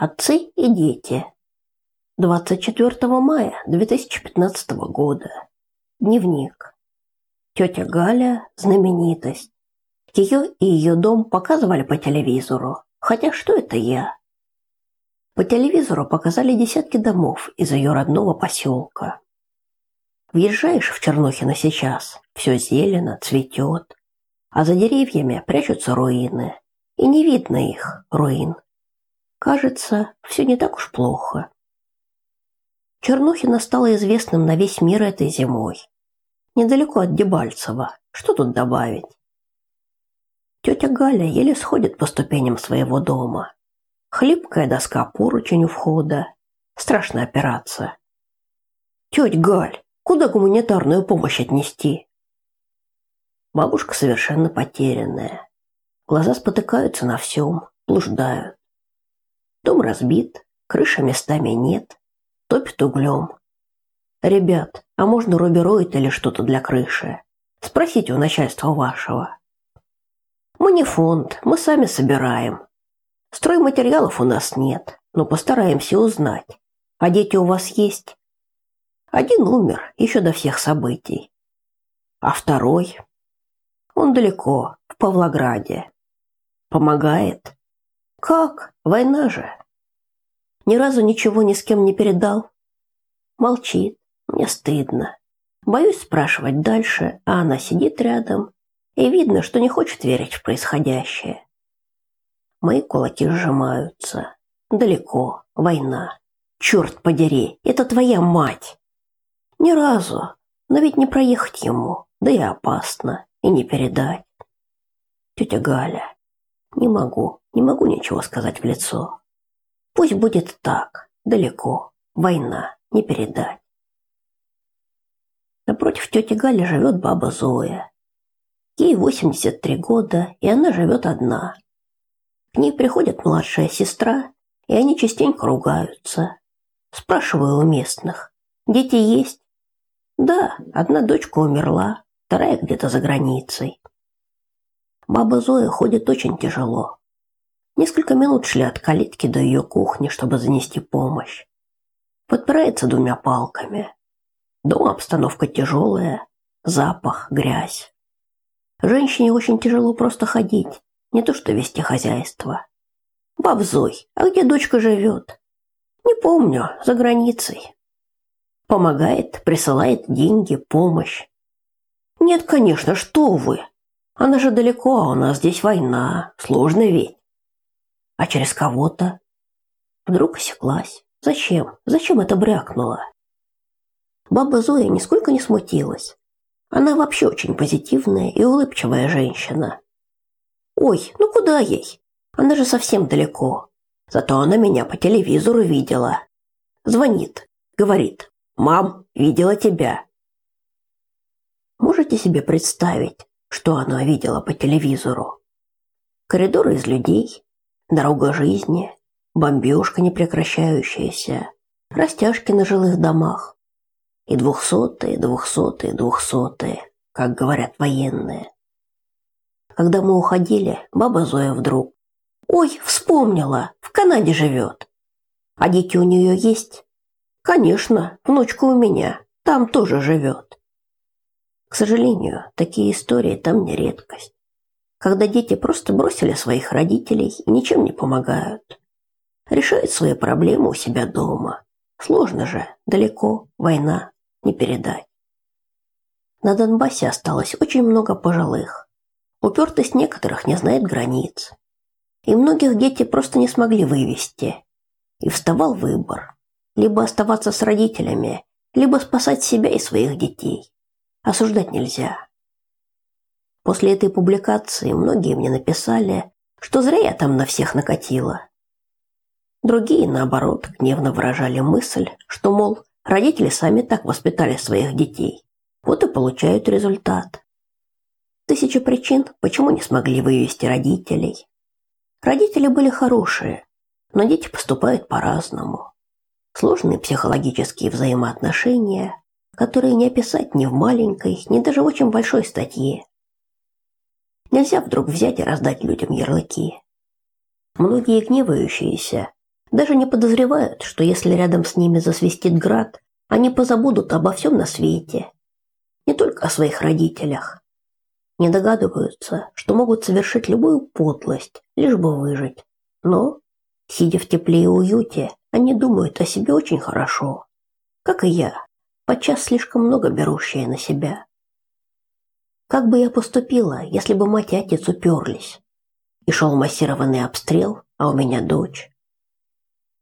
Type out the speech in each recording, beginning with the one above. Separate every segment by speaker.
Speaker 1: Отцы и дети. 24 мая 2015 года. Дневник. Тетя Галя – знаменитость. Ее и ее дом показывали по телевизору. Хотя что это я? По телевизору показали десятки домов из ее родного поселка. Въезжаешь в Чернухино сейчас, все зелено, цветет, а за деревьями прячутся руины, и не видно их, руин. Кажется, все не так уж плохо. Чернухина стала известным на весь мир этой зимой. Недалеко от Дебальцева. Что тут добавить? Тетя Галя еле сходит по ступеням своего дома. Хлипкая доска поручень у входа. Страшная операция. Тетя Галь, куда гуманитарную помощь отнести? Бабушка совершенно потерянная. Глаза спотыкаются на всем, блуждают. Дом разбит, крыши местами нет, топит углем. Ребят, а можно рубероид или что-то для крыши? Спросите у начальства вашего. Мы не фонд, мы сами собираем. Стройматериалов у нас нет, но постараемся узнать. А дети у вас есть? Один умер еще до всех событий. А второй? Он далеко, в Павлограде. Помогает? Как? Война же. Ни разу ничего ни с кем не передал. Молчит. Мне стыдно. Боюсь спрашивать дальше, а она сидит рядом, и видно, что не хочет верить в происходящее. Мои кулаки сжимаются. Далеко. Война. Черт подери, это твоя мать. Ни разу. Но ведь не проехать ему. Да и опасно. И не передать. Тетя Галя. Не могу. Не могу ничего сказать в лицо. Пусть будет так, далеко, война, не передать. Напротив тети Гали живет баба Зоя. Ей 83 года, и она живет одна. К ней приходит младшая сестра, и они частенько ругаются. Спрашиваю у местных, дети есть? Да, одна дочка умерла, вторая где-то за границей. Баба Зоя ходит очень тяжело. Несколько минут шли от калитки до ее кухни, чтобы занести помощь. Подпирается двумя палками. Дома обстановка тяжелая, запах, грязь. Женщине очень тяжело просто ходить, не то что вести хозяйство. Баб Зой, а где дочка живет? Не помню, за границей. Помогает, присылает деньги, помощь. Нет, конечно, что вы. Она же далеко, а у нас здесь война, сложно ведь а через кого-то. Вдруг осеклась. Зачем? Зачем это брякнула? Баба Зоя нисколько не смутилась. Она вообще очень позитивная и улыбчивая женщина. Ой, ну куда ей? Она же совсем далеко. Зато она меня по телевизору видела. Звонит, говорит: "Мам, видела тебя". Можете себе представить, что она видела по телевизору? Коридоры из людей, дорога жизни, бомбежка непрекращающаяся, растяжки на жилых домах и двухсотые, двухсотые, двухсотые, как говорят военные. Когда мы уходили, баба Зоя вдруг «Ой, вспомнила, в Канаде живет. А дети у нее есть?» «Конечно, внучка у меня, там тоже живет». К сожалению, такие истории там не редкость когда дети просто бросили своих родителей и ничем не помогают. Решают свои проблемы у себя дома. Сложно же, далеко, война, не передать. На Донбассе осталось очень много пожилых. Упертость некоторых не знает границ. И многих дети просто не смогли вывести. И вставал выбор. Либо оставаться с родителями, либо спасать себя и своих детей. Осуждать нельзя. После этой публикации многие мне написали, что зря я там на всех накатила. Другие, наоборот, гневно выражали мысль, что, мол, родители сами так воспитали своих детей. Вот и получают результат. Тысяча причин, почему не смогли вывести родителей. Родители были хорошие, но дети поступают по-разному. Сложные психологические взаимоотношения, которые не описать ни в маленькой, ни даже в очень большой статье. Нельзя вдруг взять и раздать людям ярлыки. Многие гневающиеся Даже не подозревают, что если рядом с ними засвистит град, они позабудут обо всем на свете. Не только о своих родителях. Не догадываются, что могут совершить любую подлость, лишь бы выжить. Но, сидя в тепле и уюте, они думают о себе очень хорошо. Как и я, подчас слишком много берущие на себя. Как бы я поступила, если бы мать и отец уперлись? И шел массированный обстрел, а у меня дочь.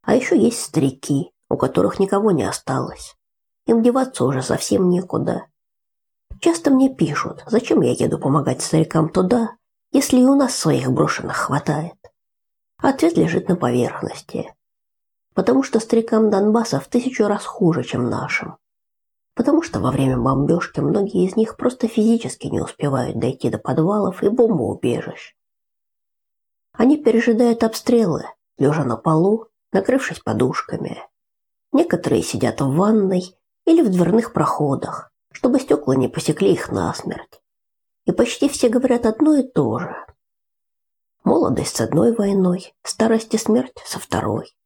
Speaker 1: А еще есть старики, у которых никого не осталось. Им деваться уже совсем некуда. Часто мне пишут, зачем я еду помогать старикам туда, если и у нас своих брошенных хватает. Ответ лежит на поверхности. Потому что старикам Донбасса в тысячу раз хуже, чем нашим. Потому что во время бомбежки многие из них просто физически не успевают дойти до подвалов и бомбоубежищ. Они пережидают обстрелы, лежа на полу накрывшись подушками. Некоторые сидят в ванной или в дверных проходах, чтобы стекла не посекли их насмерть. И почти все говорят одно и то же. Молодость с одной войной, старость и смерть со второй.